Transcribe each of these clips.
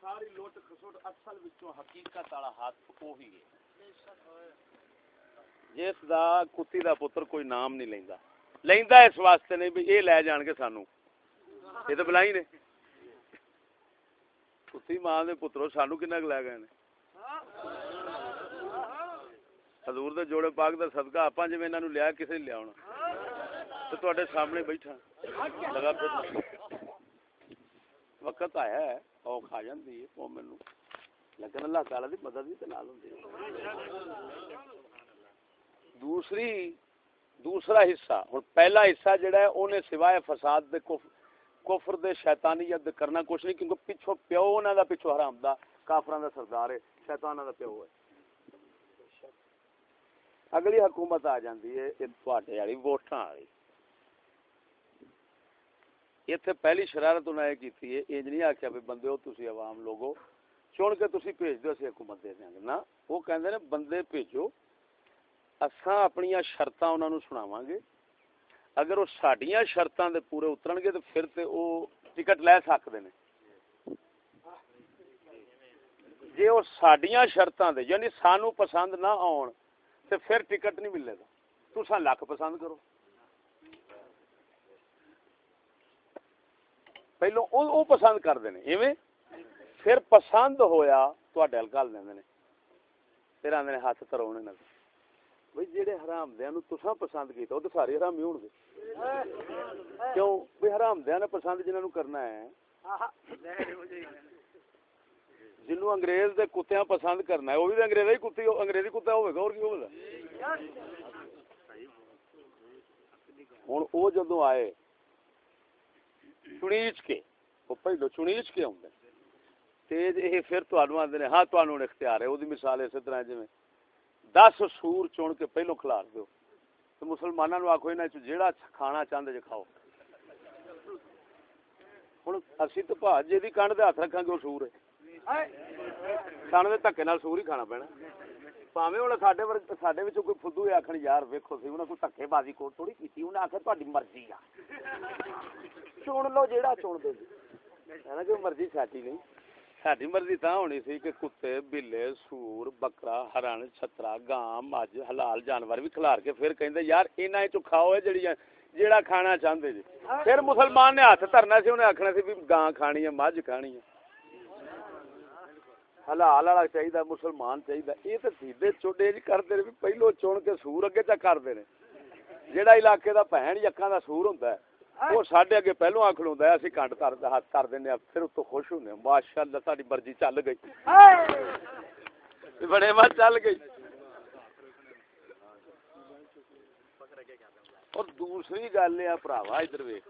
ساری لوٹ خسوٹ اصل وچوں حقیقت والا ہاتھ وہی ہے۔ جی جس دا کتی دا پتر کوئی نام نہیں لیندا۔ لیندا اس واسطے نہیں بھی یہ لے جان کے سانو۔ یہ تو بلائی نے۔ کتی ماں دے پترو، سانو کنا لے گئے نے؟ حضور دے جوڑے پاک دا صدقہ اپاں جویں انہاں نو لیا، کسے لیا ہونا۔ تے تواڈے سامنے بیٹھا۔ لگا پھر۔ وقت آیا ہے۔ او کھا جاندی ہے مومن نو لیکن اللہ تعالی دی مدد بھی تے نال ہوندی ہے دوسری دوسرا حصہ ہن پہلا حصہ جڑا ہے اونے سوائے فساد دے کفر دے شیطانیت دے کرنا کچھ نہیں کیونکہ پیچھو پیو انہاں دا پیچھو حرام دا کافراں دا سردار ہے شیطاناں دا پیو ہے اگلی حکومت آ جاندی ہے یہ تواڈے والی ووٹاں والی ایتھے پہلی شرارت انہاں یہ کیتی ہے انج نہیں آکھیا بھی بندے ہو تسی عوام لوگو چن کے تسی بھیج دیو اسی حکومت دے دیاں گے نا وہ کہندے نے بندے بھیجو اساں اپنی شرطاں انہاں نو سناواں گے اگر وہ ساڈیاں شرطاں دے پورے اترن گے تو پھر تے او ٹکٹ لے سکدے نے جے وہ ساڈیاں شرطاں دے یعنی سانو پسند نہ آن تے پھر ٹکٹ نہیں ملے گا تساں لکھ پسند کرو پہلو او او پسند کردے نے، ایویں پھر پسند ہویا تواڈے ال گل دیندے نے۔ پھر آندے نے ہاتھ ترونے نہ بھئی جڑے حرام دیاں نو تساں پسند کیتا، او تے سارے حرامی ہون گے کیوں؟ بھئی حرام دیاں نے پسند جنہاں نو کرنا ہے۔ جنوں انگریز دے کتیاں پسند کرنا ہے وہ بھی تے انگریزی کتی انگریزی کتا ہوے گا، اور کی ہوے گا؟ ہن او جدوں آئے چنیچ کے وہ پہلو چنیچ کے آدھے تیز یہ پھر تمہوں آدھے نے ہاں تمہوں اختیار ہے وہ مثال اسی طرح جی دس سور چن کے پہلو کھلار دو تو مسلمانوں آخو یہاں جہاں کھانا چاہتے جی کھاؤ ہوں اسی تو جی کنڈ ہاتھ رکھا گے وہ سور ہے دے دھکے سور ہی کھانا پینا کہ بلے سور بکرا ہرن چھترا گاں مجھ حلال جانور بھی کھلار کے پھر کہندے یار کھاؤ اے جڑی جیڑا کھانا چاہندے جی مسلمان نے ہاتھ دھرنا گاں کھانی ہے مجھ کھانی ہے حلال والا چاہیے مسلمان چاہیے یہ تو سیدھے چوڈے جی کرتے بھی پہلو چن کے سور اگے چا کرتے ہیں جہاں علاقے کا بہن یکاں کا سور ہوتا ہے وہ سڈے اگے پہلو آ کھلوا ہے اسی کنڈ کر ہاتھ کر دینا پھر اتو خوش ہونے ماشاء اللہ ساری مرضی چل گئی۔ بڑے مت چل گئی۔ اور دوسری گل یہ پراوا ادھر ویخ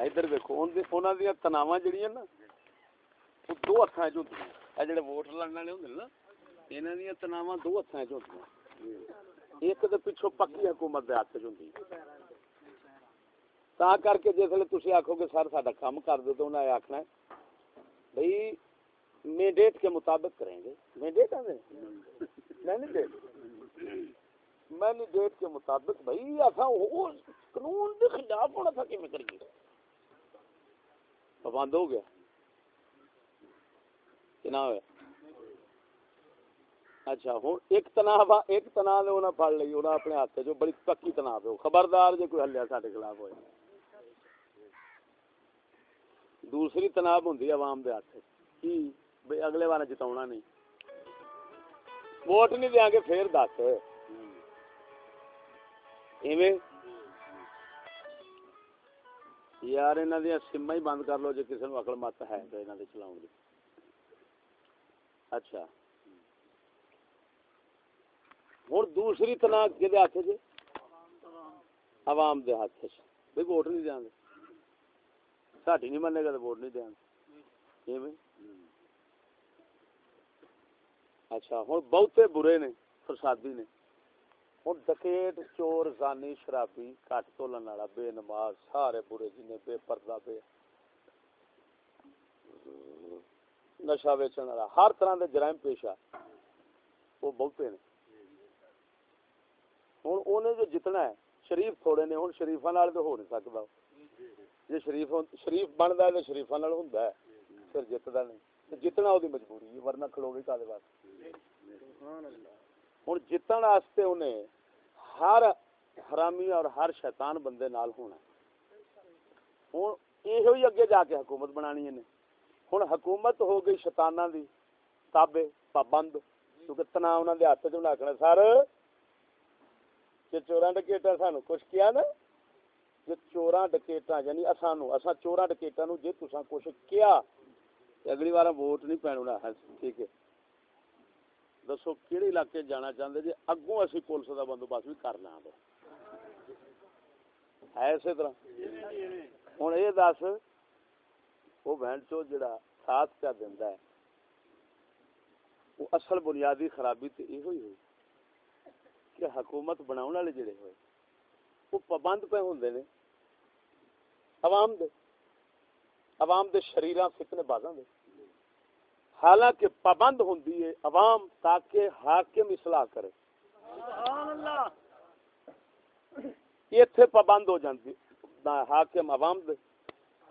ادھر ویکو انہوں دیا تناوا جہیا نا وہ دو ہاتھوں چ ہوتی جڑے ووٹ لڑنے والے ہوں نا یہاں دیا تناوا دو ہاتھوں چ ہوتی ایک تو پچھو پکی حکومت کے ہاتھ چ ہوتی تا کر کے جسے تھی آخو گے سر سا کام کر دو تو انہیں آخنا ہے بھائی مینڈیٹ کے مطابق کریں گے۔ مینڈیٹ آدھے مینڈیٹ مینڈیٹ کے مطابق بھائی ایسا قانون کے خلاف ہونا تھا کہ کریے؟ پابند ہو گیا کنا ہوا؟ اچھا ہوں ایک تناب ایک تناب انہیں پڑ لی انہیں اپنے ہاتھ جو بڑی پکی تناب ہے خبردار جی کوئی ہلیا سارے خلاف ہوا دوسری تناب ہوں عوام دے ہاتھ کی؟ بھائی اگلے بار جتا نہیں۔ ووٹ نہیں دیا گے، پھر دس۔ ایویں یار، انہاں دی سما ہی بند کر لو جے کسی نو عقل مت ہے تے انہاں دے چلاون دی اچھا۔ ہن دوسری طلاق کدے ہاتھ چ عوام دے ہاتھ چ بھئی ووٹ نہیں دیاں گے ساڈی نہیں منے گا تے ووٹ نہیں دیاں گے ایویں۔ اچھا ہن بہتے برے نے فسادی نے۔ ہوں ڈکیٹ چور زانی شرابی کٹ تولن والا بے نماز سارے برے جنے بے پردہ بے نشا ویچن والا ہر طرح دے جرائم پیشہ وہ بہتے ہیں ہوں انہیں جو جتنا ہے شریف تھوڑے نے ہوں شریفا نال تو ہو نہیں سکتا جی شریف شریف بنتا ہے تو شریفا نال ہوں ہے پھر جتتا نہیں جتنا وہ مجبوری ہے ورنہ کھلوڑی کا واسطے ਕਾਦੇ ਵਾਸਤੇ ਹੁਣ ਜਿੱਤਣ ਵਾਸਤੇ ਉਹਨੇ ਹਰ ਹਰਾਮੀ ਔਰ ਹਰ ਸ਼ੈਤਾਨ ਬੰਦੇ ਨਾਲ ਹੋਣਾ ਹੁਣ ਇਹੋ ਹੀ ਅੱਗੇ ਜਾ ਕੇ ਹਕੂਮਤ ਬਣਾਣੀ ਇਹਨੇ ਹੁਣ ਹਕੂਮਤ ਹੋ ਗਈ ਸ਼ੈਤਾਨਾਂ ਦੀ ਤਾਬੇ ਪਾਬੰਦ ਕਿਉਂਕਿ ਤਨਾ ਉਹਨਾਂ ਦੇ ਹੱਥ 'ਚ ਬਣਾ ਕੇ ਸਰ ਜੇ ਚੋਰਾਂ ਡਕੇਟਾਂ ਸਾਨੂੰ ਕੁਛ ਕਿਹਾ ਨਾ ਜੇ ਚੋਰਾਂ ਡਕੇਟਾਂ ਯਾਨੀ ਅਸਾਂ ਨੂੰ ਅਸਾਂ ਚੋਰਾਂ ਡਕੇਟਾਂ ਨੂੰ ਜੇ ਤੁਸੀਂ ਕੁਛ ਕਿਹਾ ਤੇ ਅਗਲੀ ਵਾਰ دسو کہڑے علاقے جانا چاہتے جی اگوں اسی پولیس کا بندوبست بھی کر لیں گے ہے اسی طرح۔ ہوں یہ دس وہ بہن چو جڑا ساتھ کیا دینا ہے وہ اصل بنیادی خرابی تو یہ ہوئی کہ حکومت بنا والے جڑے ہوئے وہ پابند پہ ہوں نے۔ عوام دے۔ عوام دے شریراں فتنے بازاں دے۔ حالانکہ پابند ہوں عوام تاکہ حاکم اصلاح کرے۔ اتنے پابند ہو جاندی حاکم عوام دے۔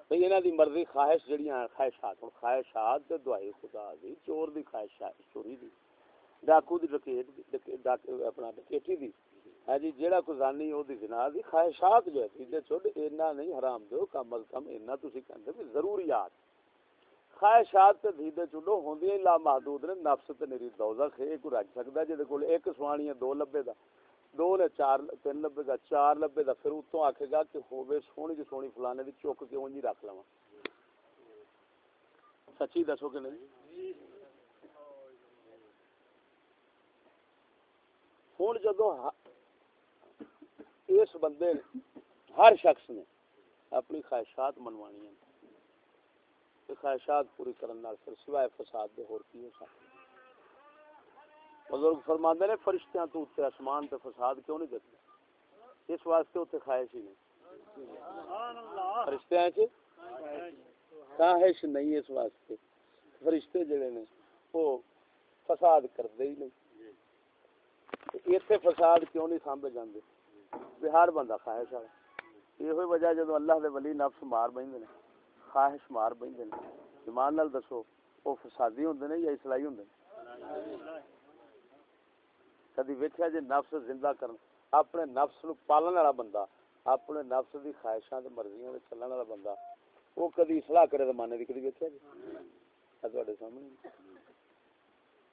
بھئی انہاں دی مرضی خواہش جڑیاں خواہشات ہن۔ خواہشات تے دعائی خدا دی چور دی خواہش چوری دی۔ ڈاکو دی ڈکیٹ اپنا ڈکیٹی دی۔ ہاں جی جیڑا کو زانی او دی زنا دی۔ خواہشات جو ہے سیدھے چھوڑ اینا نہیں حرام دو کم از کم اینا تسی کہندے ضروریات۔ خواہشات تے دھیدے چلو ہوندی لا محدود نے، نفس تے میری دوزخ اے کوئی رکھ سکدا جے کول ایک سوانی ہے دو لبے دا، دو نے چار، تین لبے دا، چار لبے دا، پھر اتوں آکھے گا کہ ہوے سونی جو سونی فلانے دی چوک کے اونجی رکھ لواں۔ سچی دسو کہ نہیں؟ ہوں جدو اس بندے ہر شخص نے اپنی خواہشات منوانی ہیں کہ خواہشات پوری کرنا پھر سوائے فساد دے اور کیوں ہو سکتا بزرگ فرماندے نے فرشتیاں تو اوتے آسمان تے فساد کیوں نہیں دیتے؟ اس واسطے اوتے خواہش ہی نہیں۔ فرشتیاں چ خواہش نہیں اس واسطے۔ فرشتے جڑے نے وہ فساد کرتے ہی نہیں۔ اتنے فساد کیوں نہیں سانبے جاندے؟ بہار بندہ خواہش والا یہ وجہ جدو اللہ دے ولی نفس مار بہن خواہش مار بہندے نے۔ ایمان نال دسو، او فسادی ہوندے نے یا اصلاحی ہوندے کدی ویکھیا جے نفس زندہ کرن، اپنے نفس نو پالن والا بندہ، اپنے نفس کی خواہشاں تے مرضیاں چلن والا بندہ وہ کدی اصلاح کرے زمانے کی کدی ویکھیا جی تواڈے سامنے۔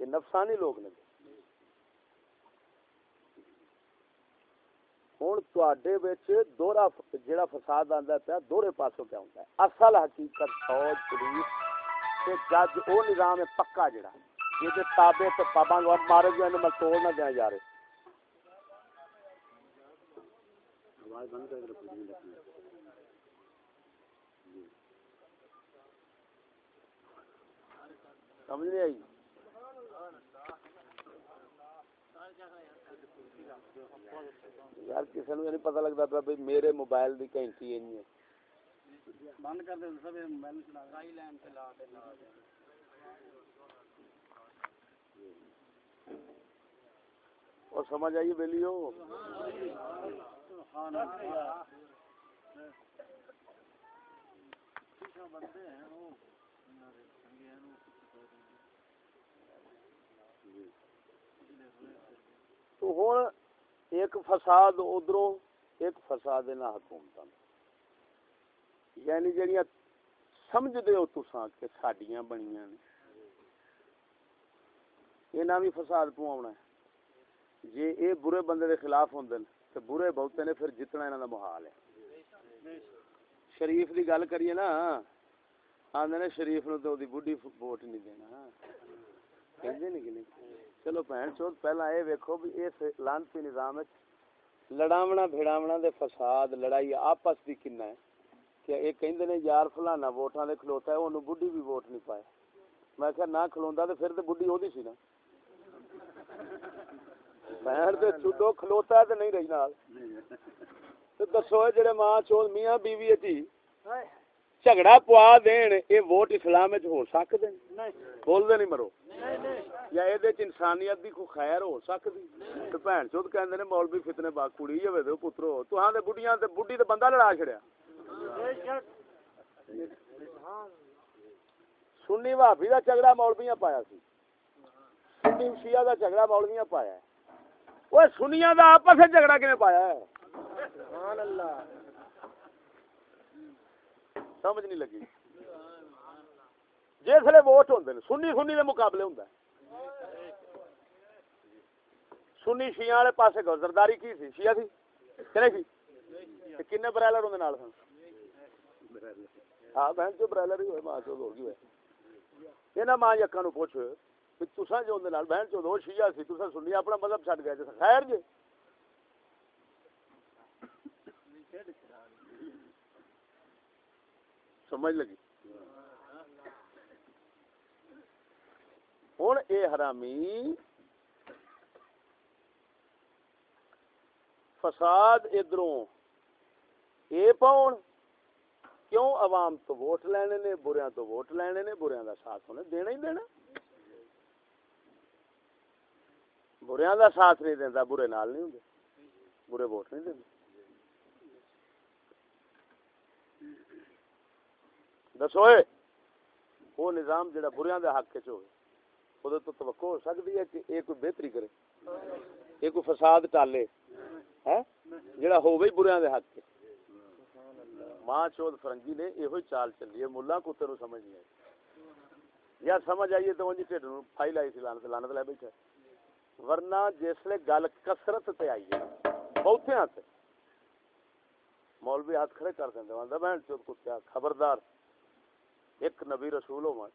یہ نفسانی لوگ نے۔ ہوں تے دوہرا جڑا فساد آتا پیا دوہرے پاسوں کیا آتا ہے اصل حقیقت فوج پولیس تے جج وہ نظام ہے پکا جا یہ تابے تو پابند اور مارے جو میں توڑ نہ دیا جا رہے سمجھ نہیں آئی یار کسی نو نہیں پتہ لگدا پیا بھئی میرے موبائل دی گھنٹی اینی ہے۔ بند کر دے سب موبائل چلا رائی لائن تے لا دے اور سمجھ آئیے بیلیو سبحان وہ تو ہوں ایک فساد ادھروں، ایک فساد نہ حکومت یعنی جڑیاں سمجھدے ہو تساں کہ ساڈیاں بنیاں نے انہاں بھی فساد پواونا ہے؟ جے اے برے بندے دے خلاف ہوندے تے برے بہتے نے پھر جتنا انہاں دا محال ہے۔ شریف دی گل کریے نا، آندے شریف نو تے اودی ووٹ نہیں دینا۔ کہ نہیں؟ چلو بہن چود، پہلا اے ویکھو بھی اس لانتی نظام وچ لڑاونا بھڑاونا دے فساد، لڑائی آپس دی کنا ہے کہ اے کہندے نے یار فلانا ووٹاں دے کھلوتا ہے، اونوں بڈھی بھی ووٹ نہیں پائے۔ میں کہ نہ کھلوندا تے پھر تے بڈھی ہوندی سی نا۔ بہن تے چھڈو کھلوتا تے نہیں رہی نال۔ تے دسو جڑے ماں چود میاں بیوی اٹی ہائے۔ جھگڑا پوا دین اے ووٹ اسلام ہو سکدے نہیں نہیں مرو یا اے انسانیت دی خیر ہو سکدی تے بہن چود مولوی فتنے با کڑی ہوے تے پترو تہاں دے بڈیاں تے بندہ لڑا چھڑیا سنی وہابی دا جھگڑا مولویاں پایا سی سنی شیعہ دا جھگڑا مولویاں پایا ہے اوے سنیاں آپس جھگڑا کیویں پایا ہے اللہ سمجھ نہیں لگی۔ جس ووٹ ہوندے نے، سنی سنی دے مقابلے ہوندا سنی شیعہ والے پاسے گزرداری کی سی؟ شیعہ تھی کہ نہیں برائلر ہوندے ہاں بہن جو برائلر ہی ہوئے، ماں چود ہو گئی ہوئے۔ یہ ماں جی یکا پوچھ تساں جو بہن چود ہو، شیعہ سی، تساں سنی، اپنا مذہب چھڈ گیا خیر جی سمجھ لگی۔ ہوں اے حرامی فساد ادھروں اے پاؤن۔ کیوں عوام تو ووٹ لینے نے، بریاں تو ووٹ لینے نے، بریاں دا ساتھ ہونے دینا ہی دینا۔ بریا کا ساتھ نہیں دینا برے نال نہیں ہوں برے ووٹ نہیں دینا دسو وہ نظام جڑا بریاں دے حق چ ہوئے وہ تو توقع ہو سکتی ہے کہ یہ کوئی بہتری کرے یہ کوئی فساد ٹالے ہے جڑا ہوئے بریاں دے حق ماں چود فرنگی نے یہ چال چلی ہے ملا کتے نو سمجھ نہیں آئی یا سمجھ آئیے تو جی ٹھڈ نو پھائی لائی سی لانت لانت لائی بیٹھا ورنہ جسلے گل کثرت تے آئی ہے بہتے بہتیاں تے مولوی ہاتھ کھڑے کر دیندے میں چود کتے خبردار ایک نبی رسول ہو،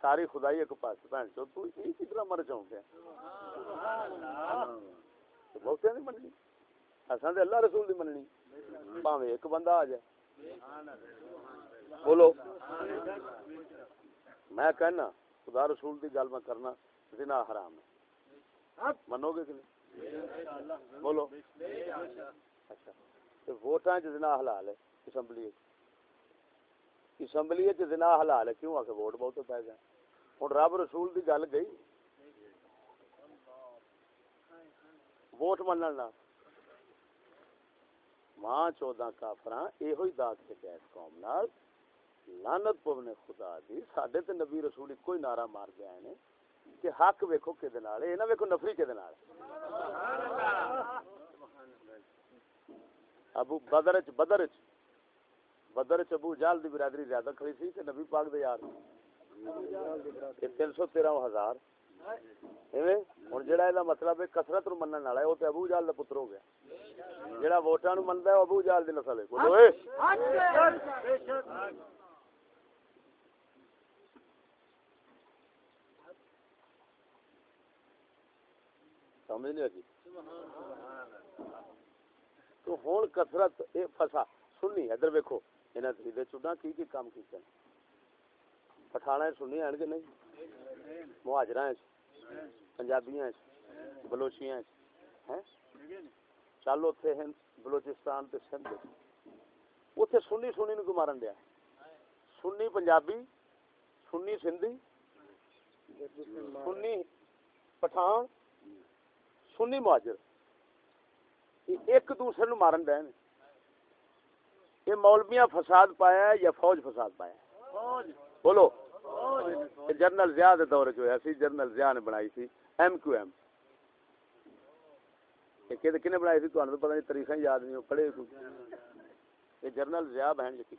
ساری خدائی ایک پاس بہن چو، تو مر جاؤں ہاں، بہت اصل تو اللہ رسول دی مننی۔ بھاوے ایک بندہ آ جائے۔ بولو۔ میں کہنا، خدا رسول دی گل میں کرنا، زنا حرام ہے۔ منو گے کہ نہیں؟ بولو۔ اچھا ووٹاں چ زنا حلال ہے، اسمبلی۔ اسمبلی جنا حلال ہے۔ کیوں آ کے ووٹ بہت پی گئے؟ ہوں رب رسول کی گل گئی۔ ووٹ من ماں چودہ کافر یہ داغ چکا اس قوم نال لانت پونے خدا دی۔ سڈے تو نبی رسول ایک ہی نعرہ مار گیا نے کہ حق ویکو کہ نہ ویکو نفری کہ ابو بدر چ بدر چ بدر چبو جال دی برادری زیادہ کھڑی سی کہ نبی پاک دے یار۔ تین سو تیرہ ہزار۔ ہوں مطلب کسرت نو والا وہ تو ابو جال کا پتر ہو گیا۔ نو ہے ابو جال نسل سمجھ نہیں لگی تو ہوں کسرت فسا سنی ادھر ویکو ਕਿ ਨਬੀ ਪਾਕ ਦੇ ਯਾਰ ਇਹ 313 ਹਜ਼ਾਰ ਐਵੇਂ ਹੁਣ ਜਿਹੜਾ ਇਹਦਾ ਮਤਲਬ ਹੈ ਕਸਰਤ ਨੂੰ ਮੰਨਣ ਵਾਲਾ ਹੈ ਉਹ ਤੇ ਅਬੂ ਜਾਲ ਦਾ ਪੁੱਤਰ ਹੋ ਗਿਆ ਜਿਹੜਾ ਵੋਟਾਂ ਨੂੰ ਮੰਨਦਾ ਹੈ ਉਹ ਅਬੂ ਜਾਲ ਦੀ ਨਸਲ ਹੈ ਬੋਲੋ ਏ ਸਮਝ ਨਹੀਂ ਲੱਗੀ ਤੋ ਹੁਣ کہ مولویاں فساد پایا ہے یا فوج فساد پایا ہے بولو۔ جنرل ضیاء دے دور جو ہے سی جنرل ضیاء نے بنائی سی ایم کیو ایم۔ کہ کنے بنائی سی پتہ نہیں یاد نہیں یہ جنرل ضیاء بہن کی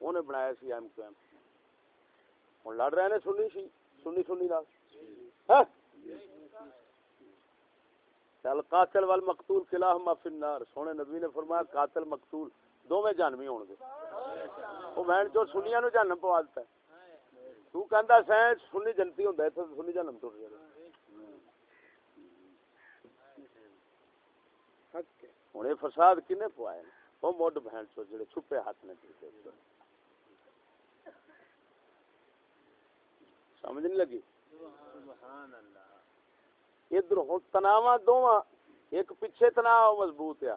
انہوں نے بنایا سی ایم کیو ایم۔ لڑ رہے نے سنی سی، سنی سنی ہاں؟ القاتل والمقتول کلاہما فی النار. سونے نبی نے فرمایا قاتل مقتول دوویں جہنمی ہون گے۔ او بہن جو سنیاں نو جہنم پوا دیتا ہے۔ تو کہندا سیں سنی جنتی ہوندا ہے تے سنی جہنم تو گیا ہن فساد کنے پوایا او موڈ بہن چو جڑے چھپے ہاتھ نے کیتے سمجھ لگی؟ سبحان اللہ ادھر ہوں تناوا دونوں ایک پیچھے تناؤ مضبوط ہے۔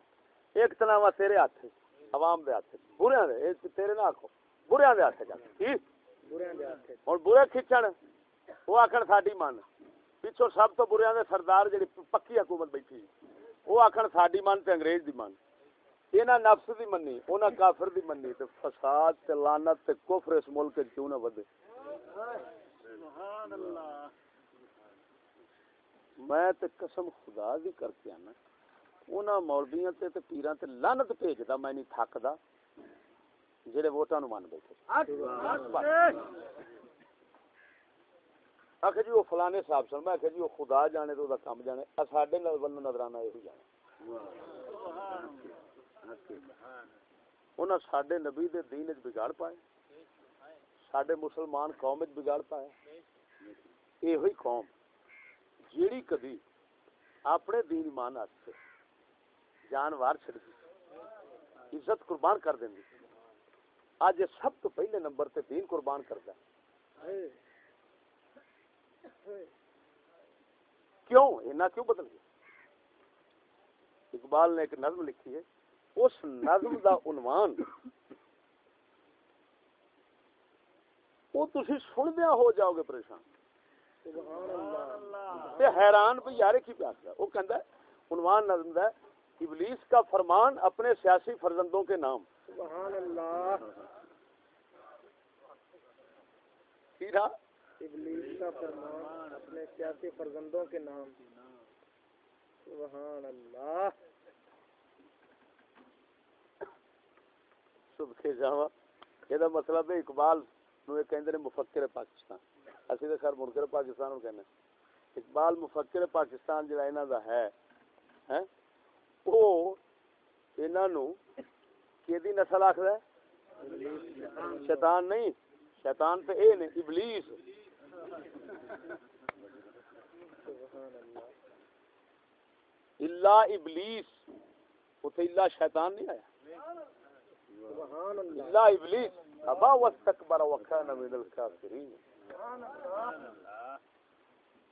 ایک تناوا تیرے ہاتھ عوام دے ہاتھ بریا دے تیرے نہ آخو بریا دے ہاتھ جا ہوں برے کھچن وہ آخر ساری من۔ پچھو سب تو بریا دے سردار جڑی پکی حکومت بیٹھی وہ آخر ساری من تے انگریز دی من۔ یہاں نفس دی منی انہاں کافر دی منی تے فساد تے لعنت تے کفر اس ملک کیوں نہ ودے سبحان اللہ۔ میں تے قسم خدا دی کر کے آنا. انہاں مولویاں تے تے پیراں تے لعنت بھیجدا میں نہیں تھکدا جڑے ووٹاں نوں من بیٹھے. آخر جی وہ فلانے صاحب سن، میں آخر جی وہ خدا جانے تو کام جانے. ساڈے ولوں نظرانہ یہ جانے. انہاں ساڈے نبی دے دین وچ بگاڑ پائے. ساڈے مسلمان قوم وچ بگاڑ پائے. ایہی قوم. جیڑی کدی اپنے دین ایمان واسطے جان وار چڑ دی، عزت قربان کر دیں اج آج یہ سب تو پہلے نمبر تے دین قربان کرتا ہے۔ کیوں؟ اینا کیوں بدل گیا؟ اقبال نے ایک نظم لکھی ہے۔ اس نظم دا عنوان وہ تھی سن دیا ہو جاؤ گے پریشان۔ تے حیران بھی یار کی پیاس ہے وہ کہندا ہے عنوان نظم دا ہے ابلیس کا فرمان اپنے سیاسی فرزندوں کے نام۔ سبحان اللہ۔ سیدھا ابلیس کا فرمان اپنے سیاسی فرزندوں کے نام۔ سبحان اللہ۔ صبح جاوا یہ مطلب ہے اقبال نو کہندے نے مفکر پاکستان۔ اسی تے خیر منکر پاکستان نو کہنے اقبال مفکر پاکستان جڑا انہاں دا ہے، ہیں؟ او انہاں نو کیدی نسل آکھدا ہے؟ شیطان نہیں، شیطان تے اے نے ابلیس۔ اللہ ابلیس، اتھے اللہ شیطان نہیں آیا۔ اللہ اللہ ابلیس۔ ابا واستكبر وكان من الكافرين۔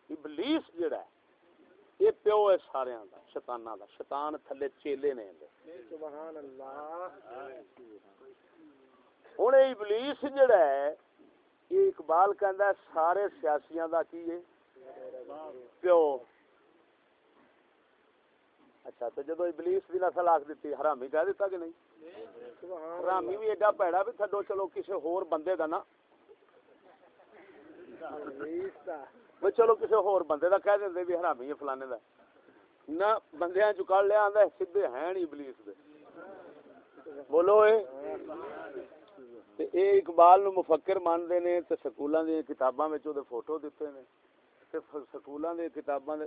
ابلیس جڑا ہے یہ پیو ہے سارے دا شیطاناں دا۔ شیطان تھلے چیلے نے سبحان اللہ۔ ہن ابلیس جڑا ہے یہ اقبال کہندا ہے سارے سیاسیاں دا کی ہے؟ پیو۔ اچھا تو جدو ابلیس دی نسل آکھ دتی حرامی کہہ دیتا کہ نہیں؟ حرامی بھی ایڈا پیڑا بھی تھڈو چلو کسی ہور بندے دا نا۔ وہ چلو کسی ہور بندے دا کہہ دیندے بھی حرامی ہے فلانے دا۔ نہ بندیاں چ کڈ لیا آندا سیدھے ہیں نہیں ابلیس دے۔ بولو اے۔ تے اے اقبال نو مفکر مانتے نے تے سکولاں دی کتاباں وچ اودے فوٹو دتے نے۔ تے سکولاں دی کتاباں دے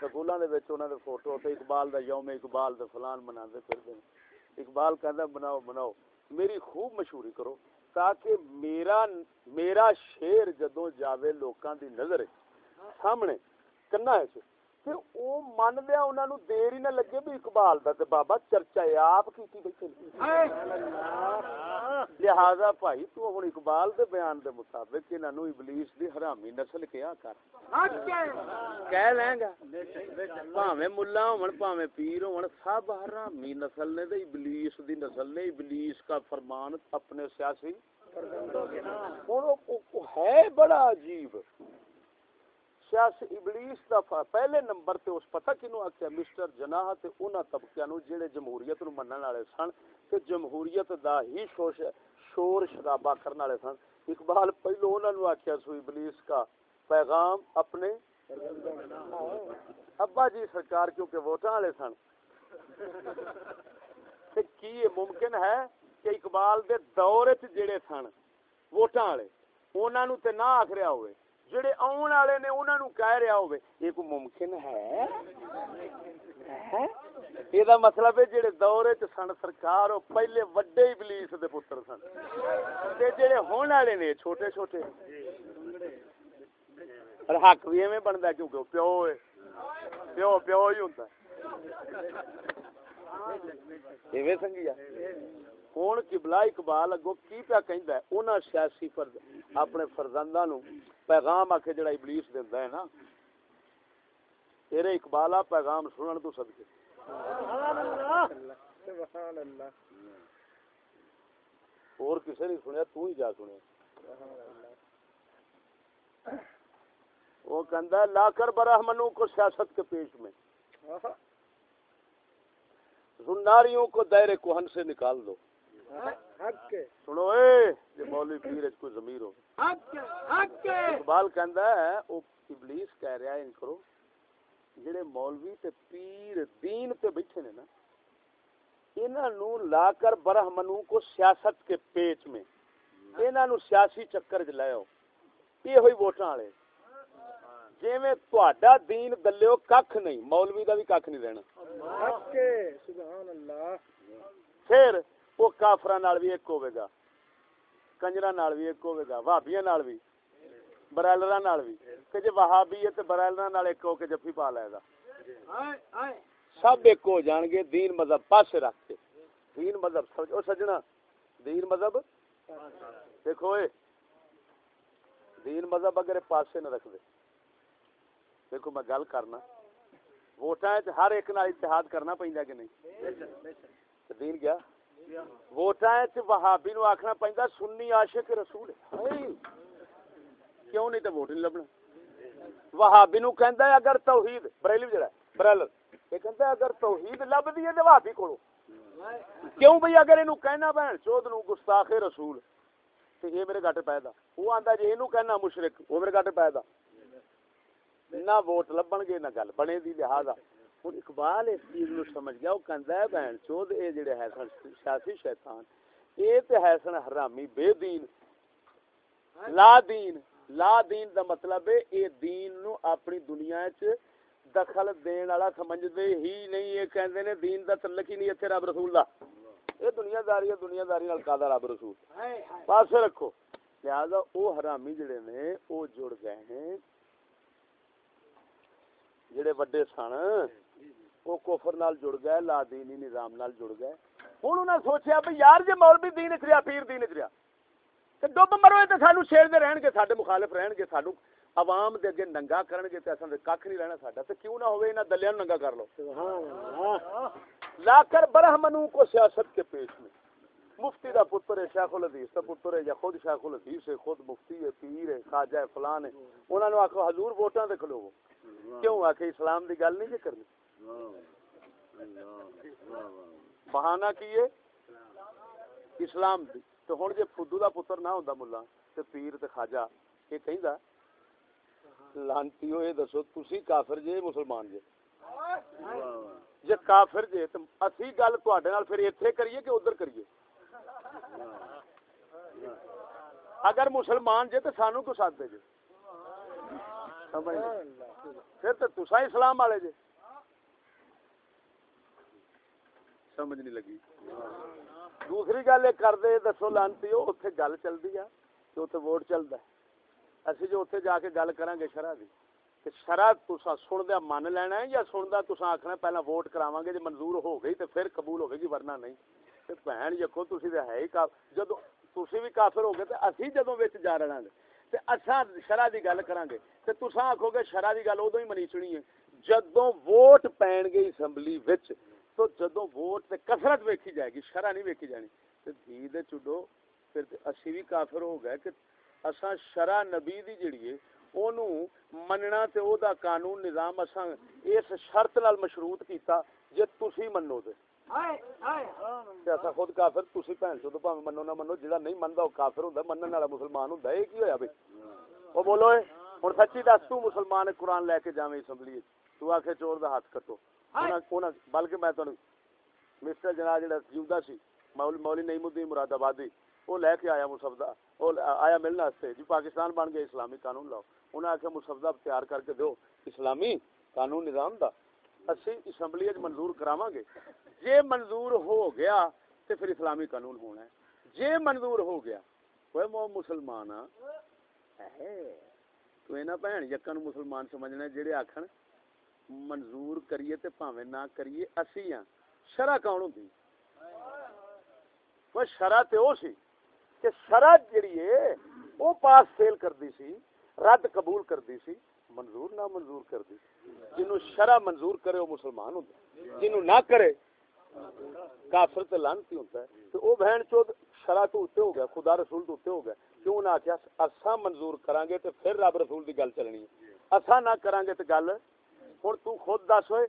سکولاں دے وچ انہاں دے فوٹو تے اقبال دا یوم اقبال تے فلان مناندے پھردے نے اقبال کہندا بناؤ بناؤ۔ میری خوب مشہوری کرو۔ تاکہ میرا میرا شیر جدوں جاوے لوکاں دی نظر سامنے کنا ہے تے او من لیا انہاں نو دیر ہی نہ لگے بھی اقبال دا تے بابا چرچا ہے آپ کیتی بیٹھے لہذا بھائی تو ہن اقبال دے بیان دے مطابق انہاں نو ابلیس دی حرامی نسل کیا کر کہہ لیں گا پاویں ملا ہون پاویں پیر ہون سب حرامی نسل نے تے ابلیس دی نسل نے ابلیس کا فرمان اپنے سیاسی ہن ہے بڑا عجیب سیاسی ابلیس دا پہلے نمبر تے اس پتہ کینو آکھیا مسٹر جناح تے انہاں طبقیاں نو جڑے جمہوریت نو منن والے سن تے جمہوریت دا ہی شوش شور شرابہ کرن والے سن، اقبال پہلو انہاں نو آکھیا سو ابلیس کا پیغام اپنے ابا جی سرکار کیونکہ ووٹاں والے سن۔ تے کی یہ ممکن ہے کہ اقبال دے دور وچ جڑے سن، ووٹاں والے انہاں نو تے نہ آکھ رہا ہوئے۔ جڑے آن والے نے انہاں نو کہہ رہا ہوئے یہ کوئی ممکن ہے یہ دا مطلب ہے جڑے دور وچ سن سرکار او پہلے وڈے ابلیس دے پتر سن تے جڑے ہون والے نے چھوٹے چھوٹے اور حق بھی ایویں بندا کیونکہ پیو ہے پیو پیو ہی ہوندا ہے ایویں سنگیا ہوں قبلہ اقبال اگوں کی پیا کہندا ہے انہاں سیاسی فرد اپنے فرزنداں نو پیغام آ کے جڑا ابلیس دیندا ہے نا تیرے اقبالہ پیغام سنن تو صدقے سبحان اللہ سبحان اللہ اور کسے نہیں سنیا تو ہی جا سنیا وہ کہندا ہے لا کر برہمنوں کو سیاست کے پیش میں زناریوں کو دائرے کوہن سے نکال دو کے سنو اے یہ مولوی پیر اچ کوئی ضمیر ہو۔ حق کے حق کے اقبال کہندا ہے او ابلیس کہہ رہا ہے ان کرو جڑے مولوی تے پیر دین تے بیٹھے نے نا انہاں نو لا کر برہمنوں کو سیاست کے پیچ میں انہاں نو سیاسی چکر چ لے آؤ۔ یہ ہوئی ووٹاں والے۔ جویں تہاڈا دین دلیو ککھ نہیں مولوی دا بھی ککھ نہیں رہنا۔ حق کے سبحان اللہ۔ پھر وہ نال بھی ایک ہوے گا نال بھی ایک ہوے گا نال بھی برائلراں نال بھی کہ جے وہابی ہے تے برائلراں نال ایک ہو کے جفی پا لے گا۔ سب ایک ہو جان گے دین مذہب پاسے رکھ کے۔ دین مذہب سمجھ او سجنا دین مذہب؟ دیکھو اے دین مذہب اگر پاسے نہ رکھ دے۔ دیکھو میں گل کرنا ووٹاں ہر ایک نال اتحاد کرنا پیندا کہ نہیں؟ دین کیا؟ ووٹاں وہابی نو آکھنا پیندا سنی عاشق رسول۔ کیوں نہیں تے ووٹ نہیں لبنا؟ وہابی نو کہندا ہے اگر توحید بریلوی جڑا ہے برائلر یہ کہندا ہے اگر توحید لبدی ہے تے وہابی کولو۔ کیوں بھئی اگر اینو کہنا بہن چود نو گستاخ رسول۔ تے یہ میرے گھٹ پیدا وہ آندا جے اینو کہنا مشرک وہ میرے گھٹ پیدا نہ ووٹ لبن گے نہ گل بنے دی لہذا۔ ہن اقبال اس چیز نو سمجھ گیا وہ کہندا ہے بہن چود اے جڑے ہے سن سیاسی شیطان اے تے ہے سن حرامی بے دین لا دین لا دین دا مطلب ہے اے دین نو اپنی دنیا چ دخل دین والا سمجھدے ہی نہیں یہ کہندے نے دین دا تعلق ہی نہیں ایتھے رب رسول دا اے دنیا داری ہے دنیا داری نال قادا رب رسول پاسے رکھو لہذا او حرامی جڑے نے او جڑ گئے ہیں جڑے وڈے سن او کفر نال جڑ گئے، لا دینی نظام نال جڑ گئے۔ ہن انہاں سوچیا بھی یار جے مولوی دین چ پیر دین چ رہیا، تے ڈب مرو تے سانو چھیڑ دے رہن گے، ساڈے مخالف رہن گے، سانو عوام دے اگے ننگا کرن گے، تے اساں دے ککھ نہیں رہنا ساڈا۔ تے کیوں نہ ہوے انہاں دلیاں ننگا کر لو۔ سبحان اللہ لا کر برہمنوں کو سیاست کے پیش میں۔ مفتی دا پتر ہے شیخ الحدیث، دا پتر ہے یا خود شیخ الحدیث ہے، خود مفتی ہے، پیر ہے، خواجہ ہے، فلان ہے۔ انہاں نو آکھو حضور ووٹاں تے کھلو کیوں؟ آکھے اسلام دی گل نہیں جے کرنی۔ بہانہ کیے اسلام دی۔ تو ہن جے فدو دا پتر نہ ہوندا ملا، تے پیر تے خواجہ، یہ کہندا لانتیو یہ دسو، تسی کافر جے، مسلمان جے۔ جے کافر جے، تے اسی گل تواڈے نال پھر ایتھے کریے کہ ادھر کریے۔ اگر مسلمان جے، تے سانو کو ساتھ دے جے؟ پھر تے تساں اسلام والے جے۔ سمجھ نہیں لگی۔ دوسری گل یہ کر دے دسو لانتی اتنے گل چلتی آ کہ اتنے ووٹ چلتا ہے۔ اسی جو اتنے جا کے گل کریں گے شرح کی کہ شرح تسا سندیا من لینا ہے یا سندا تسا آخنا پہلا ووٹ کراواں گے جی منظور ہو گئی تو پھر قبول ہوے گی، ورنہ نہیں۔ تے بہن یکو تسی تے ہے ہی کا جدو تسی بھی کافر ہو گئے تے اسی جدوں وچ جا رہنا گے تے اساں شرح دی گل کراں گے، تے تسا آکھو گے شرح دی گل ادوں ہی منیچنی ہے۔ جدوں ووٹ پین گے اسمبلی وچ تو جدوں ووٹ تے کثرت ویکھی جائے گی شرح نہیں ویکھی جانی۔ تے دھی دے چڈو پھر تے اسی بھی کافر ہو گئے کہ اساں شرع نبی دی جڑی ہے اونوں مننا تے او دا قانون نظام اساں اس شرط نال مشروط کیتا جے تسی منو تے خود کافر تسی بھن منو نہ منو جڑا نہیں مندا او کافر ہوندا منن والا مسلمان ہوندا اے کی ہویا بھئی؟ او بولو اے۔ ہن سچی دس تو مسلمان قرآن لے کے جاویں اسمبلی تو آکھے چور دا ہاتھ کٹو بلکہ میں تانوں مسٹر جناب جڑا جیودا سی مول مولوی نعیم الدین مراد آبادی وہ لے کے آیا مسفدہ وہ آیا ملنے واسطے جی پاکستان بن گیا اسلامی قانون لاؤ انہیں آخیا مسفدہ تیار کر کے دو اسلامی قانون نظام دا اسی اسمبلی وچ منظور کراواں گے جے منظور ہو گیا تے پھر اسلامی قانون ہونا ہے جے منظور ہو گیا وہ مسلمان آ تو اینا بہن یکا نو مسلمان سمجھنا ہے جڑے آکھن منظور کریے تے پاویں نہ کریے اسی ہاں شرع کون ہوندی وہ شرع تے او سی کہ شرع جڑی ہے او پاس فیل کردی سی رد قبول کردی سی منظور نہ منظور کردی جنوں شرع منظور کرے او مسلمان ہوندا جنوں نہ کرے کافر تے لعنتی ہوندا ہے تے او بہن چود شرع تو اوتے ہو گیا خدا رسول تو اوتے ہو گیا کیوں نہ آکھیا اساں منظور کران گے تے پھر رب رسول دی گل چلنی۔ ہے اساں نہ کران گے تے گل۔ ہن تو خود دس ہوئے،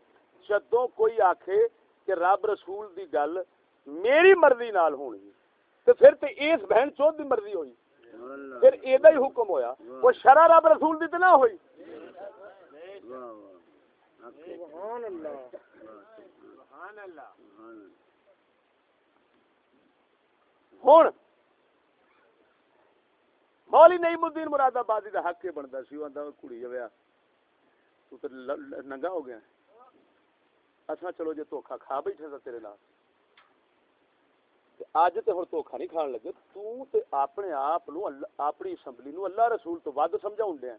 جدوں کوئی آکھے کہ رب رسول دی گل میری مرضی نال ہونی، تے پھر تے اس بہن چوت دی مرضی ہوئی۔ پھر ایدا ہی حکم ہویا، وہ شرع رب رسول دی تے نہ ہوئی۔ سبحان اللہ سبحان اللہ۔ ہن مولی نعیم الدین مراد آبادی دا حق یہ بندا سی، وہ آندا کڑی جویا تو تے ننگا ہو گیا۔ اساں چلو جے دھوکا کھا بیٹھے سا تیرے نال۔ اج تے ہن دھوکا نہیں کھان لگے، تو تے اپنے آپ نو اپنی اسمبلی نو اللہ رسول تو ود سمجھاون دے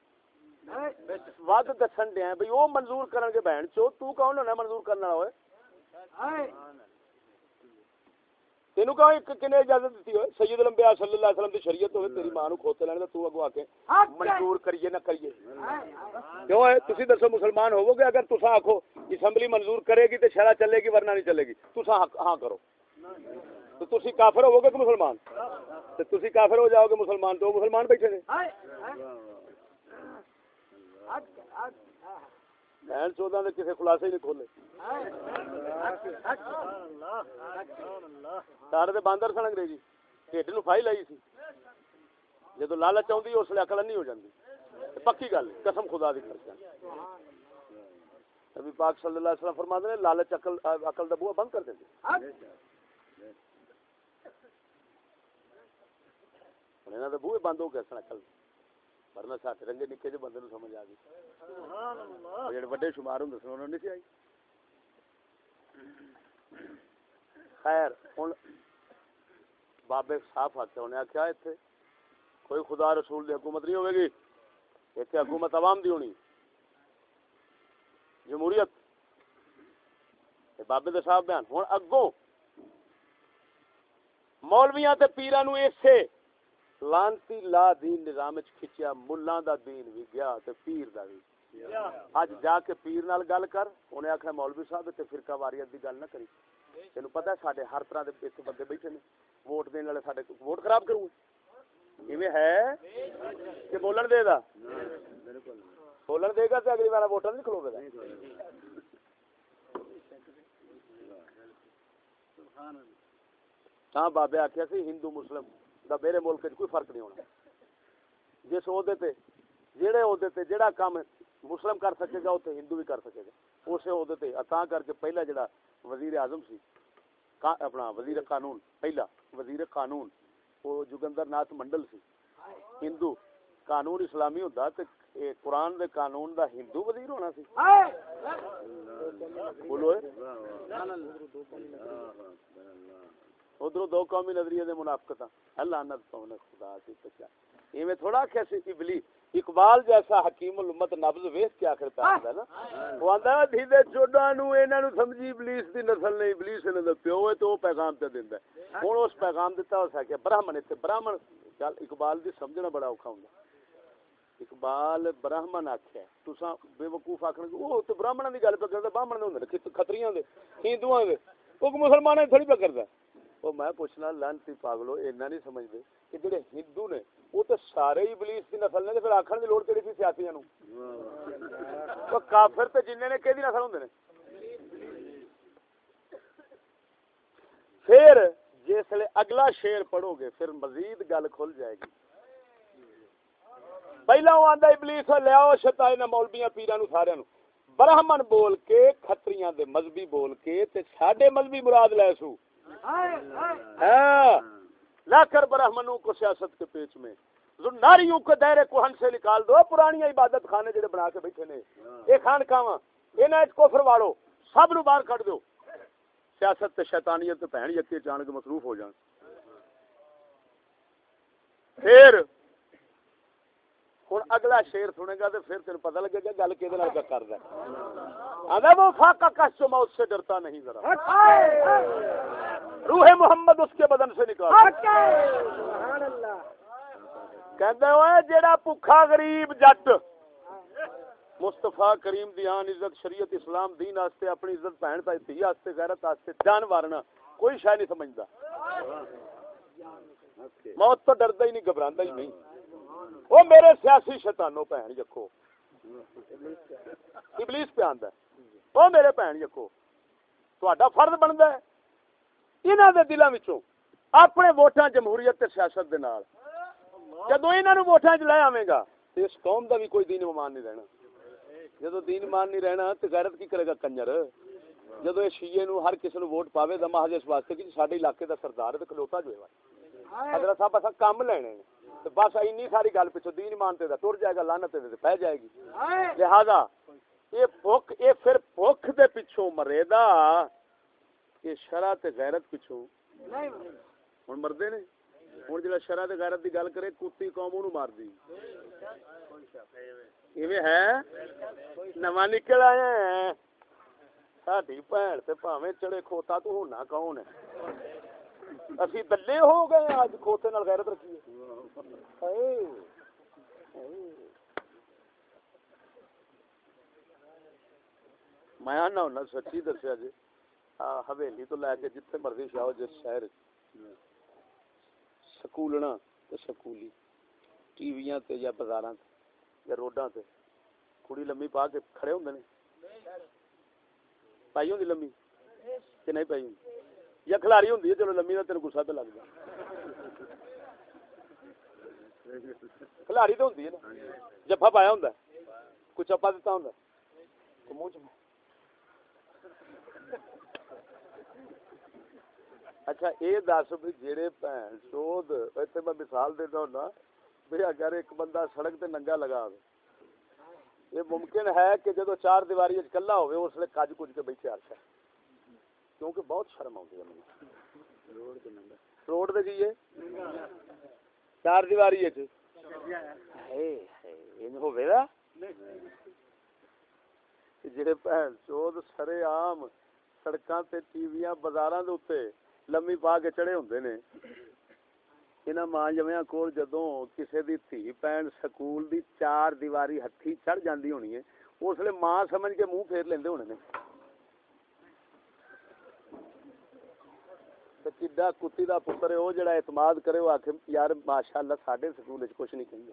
ود دسن دے بھئی او منظور کرن گے بہن چو، تو کون ہونا منظور کرن والا ہوئے؟ تینوں کہو ایک کنے اجازت دیتی ہوئے سید الانبیاء صلی اللہ علیہ وسلم دی شریعت ہوئے تیری ماں نو کھوتے لینے تے تو اگوں آ کے منظور کریے نہ کریے کیوں ہے تسی دسو مسلمان ہوو گے اگر تساں آکھو اسمبلی منظور کرے گی تے شرع چلے گی ورنہ نہیں چلے گی تساں حق- ہاں کرو تو تسی کافر ہوو گے کہ مسلمان تے تسی کافر ہو جاؤ گے مسلمان تو مسلمان بیٹھے نے بہن چودہ نے کسی خلاصے ہی نہیں کھولے سارے تے باندر سن انگریزی ٹھڈ نو فائی لائی سی جدو لالچ آؤں اس لیے اکل نہیں ہو جاتی پکی گل قسم خدا دی کر نبی پاک صلی اللہ علیہ وسلم فرماتے ہیں لالچ عقل عقل دا بوا بند کر دیندے انہاں دے بوئے بند ہو گئے سن عقل ورنہ ساڈے رنگے نکے جے بندے نو سمجھ آ گئی۔ جڑے شمار انہاں نوں نہیں سی آئی۔ خیر ہن بابے صاف آتے انہیں آخیا اتنے کوئی خدا رسول دی حکومت نہیں ہوے گی؟ اتنے حکومت عوام دی ہونی۔ جمہوریت۔ بابے دے صاحب بیان۔ ہوں اگوں مولویاں تے پیراں نو ایسے لانتی لا دین نظام وچ کھچیا ملہ دا دین بھی گیا تے پیر دا بھی اج جا کے پیر نال گل کر، انہیں آخیا مولوی صاحب تے فرقہ واریت دی گل نہ کری۔ تینوں پتہ ہے ساڈے ہر طرح دے اتنے بندے بیٹھے نے۔ ووٹ دین والے ساڈے ووٹ خراب کروں ایویں ہے؟ کہ بولن دے دا بولن دے گا تے اگلی بار ووٹر نہیں کھلوے گا۔ ہاں بابے آخیا سی، ہندو، مسلم۔ دا میرے ملک کوئی فرق نہیں ہونا۔ جس عہدے تے جہڑے عہدے تے جہڑا کام مسلم کر سکے گا اتنے ہندو بھی کر سکے گا۔ اسے عہدے تے تاں کر کے پہلا جڑا وزیر اعظم سی اپنا وزیر قانون، پہلا وزیر قانون وہ جگندر ناتھ منڈل سی۔ ہندو قانون اسلامی ہوندا تے قرآن دے قانون دا ہندو وزیر ہونا سی۔ بولو ادھر دو قومی نظریے دے منافقت اللہ نت پاؤں خدا پچا ایویں تھوڑا کیسے ابلی اقبال جیسا حکیم الامت نبض ویس کے آخر پہ ہے نا۔ وہ آندا ہے دھیدے چوڈا نو انہاں نو سمجھی ابلیس دی نسل نہیں ابلیس دا پیو ہے تو وہ پیغام تے دیندا ہے۔ ہن اس پیغام دتا ہو سکیا براہمن تے براہمن چل اقبال دی سمجھنا بڑا اوکھا ہوندا اقبال براہمن آکھیا ہے۔ تساں بے وقوف آکھن او تے براہمن دی گل پہ کردا براہمن دے ہوندے نے کھت- کھتریاں دے ہندوؤں دے۔ او مسلماناں دی تھوڑی پہ کردا او میں پوچھنا لانتی پاگلو، اینا نہیں سمجھدے کہ جڑے ہندو نے، وہ تے سارے ہی ابلیس دی نسل نے تے پھر آکھن دی لوڑ کیڑی سی سیاسیاں نو۔ کافر تے جننے نے کیدی نسل ہوندے نے؟ پھر جسلے اگلا شعر پڑھو گے، پھر مزید گل کھل جائے گی۔ پہلا وہ آندا، ابلیس، لیاؤ شیطان نہ مولویاں پیراں نو سارے نو۔ برہمن بول کے، کھتریاں دے مذہبی بول کے، تے ساڈے مذہبی مراد لے سو۔ ہاں۔ کر برہمنوں کو سیاست کے پیچ میں۔ زناریوں کو دائرے کوہن سے نکال دو۔ پرانی عبادت خانے جڑے بنا کے بیٹھے نے۔ یہ خان کاواں یہ نہ کفر واڑو سب نو باہر کڈ دو۔ سیاست تے شیطانیت تے بہن یکے جان کے مصروف ہو جان۔ پھر ہن اگلا شعر سنے گا تے پھر تینوں پتہ لگے گا گل نال کردا ہے وہ فاقہ کش جو موت سے ڈرتا نہیں ذرا روح محمد اس کے بدن سے نکال ہوئے جیڑا بھوکا غریب جٹ مصطفیٰ کریم دی آن عزت شریعت اسلام دین واسطے اپنی عزت بہن تا تھی واسطے غیرت واسطے جان وارنا کوئی شے نہیں سمجھدا موت تو ڈردا ہی نہیں گھبراندا ہی نہیں وہ میرے سیاسی شیطانو بھن جکو ابلیس پہ آندا ہے۔ میرے بھن جکو تہاڈا فرض بندا ہے۔ انہاں دے دلاں وچوں اپنے ووٹاں جمہوریت تے سیاست دے نال۔ جدوں انہاں نوں ووٹاں وچ لے آویں گا، اس قوم دا بھی کوئی دین ایمان نہیں رہنا۔ جدو دین مان نہیں رہنا تے غیرت کی کرے گا کنجر۔ جدو یہ شیعے نو ہر کسی نو ووٹ پاوے دا محض واسطے کہ جی ساڈے علاقے دا سردار تے کھلوتا جو حضرت صاحب، اساں کم لینے بس اینی ساری گل پیچھو دین مانتے دا ٹر جائے گا لعنت دے جائے گی۔ لہذا یہ بھوک یہ پھر بھوک دے پیچھوں مرے دا یہ شرع تے غیرت پیچھوں ہن مردے نے؟ ہن جڑا شرع تے غیرت دی گل کرے کتی قوم نو مار دی۔ ایویں ہے؟ نواں نکل آیا ہے۔ ساڈی بھن تے بھاویں چڑے کھوتا تو ہونا کون ہے؟ اسی بلے ہو گئے اج کھوتے نال غیرت رکھی میں آنا ہونا، سچی دسیا جی۔ حویلی تو لے کے جتنے مرضی شاہ جس شہر سکولنا سکولی۔ ٹی ویاں یا بازاراں یا روڈاں کڑی لمبی پا کے کھڑے ہوں نے؟ پائی ہوں لمبی؟ کہ نہیں پائی ہوندی یا کھلاری ہوندی چلو لمبی دا تینوں غصہ تے لگ جاندا کھلاڑی تو ہوندی نا جفا پایا ہوندا ہے چپا دیتا ہوندا اچھا اے دس بھی جڑے بھین چود ایتھے میں مثال دیتا ہوں نا اگر ایک بندہ سڑک تے ننگا لگا دے یہ ممکن ہے کہ جدو چار دیواری اچ کلا ہوئے اس لیے کاج کچھ کے بیٹھے آرش ہے کیونکہ بہت شرم آ ہے روڈ دے جیے چار دیواری ہوا سرے عام سڑکاں تے ٹی ویاں بازاراں دے اوتے لمی پا کے چڑے ہوندے نے انہاں ماں جمیاں کول جدوں کسے دی تھی پین سکول دی چار دیواری ہتھی چڑھ جاندی ہونی ہے اس لیے ماں سمجھ کے منہ پھیر لیندے ہونے نے کڈا کتی دا پتر ہے او جڑا اعتماد کرے او آکھے یار ماشاءاللہ ساڈے سکول کچھ نہیں کہندے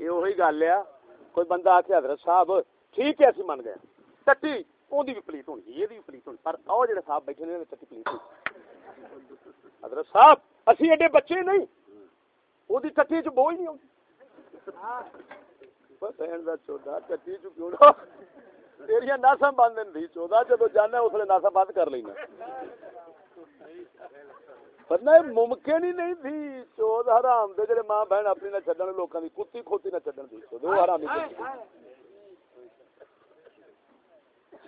یہ وہی گل ہے کوئی بندہ آکھے حضرت صاحب ٹھیک ہے اسی من گئے ٹٹی اون بھی پلیٹ ہونی یہ بھی پلیٹ ہونی پر او جڑے صاحب بیٹھے نے ٹٹی پلیٹ ہونی حضرت صاحب اسی ایڈے بچے نہیں او دی ٹٹی چ بوئی نہیں ہوندی بہن دا چودا ٹٹی چ کیوں تیریا ناسا بند نہیں چودہ جدو جانا اس لیے ناسا بند کر لینا۔ ورنہ یہ ممکن ہی نہیں تھی۔ چود حرام دے، جڑے ماں بہن اپنی نہ چھڈن، لوکاں دی کتی کھوتی نہ چھڈن دی۔ چود حرام ہی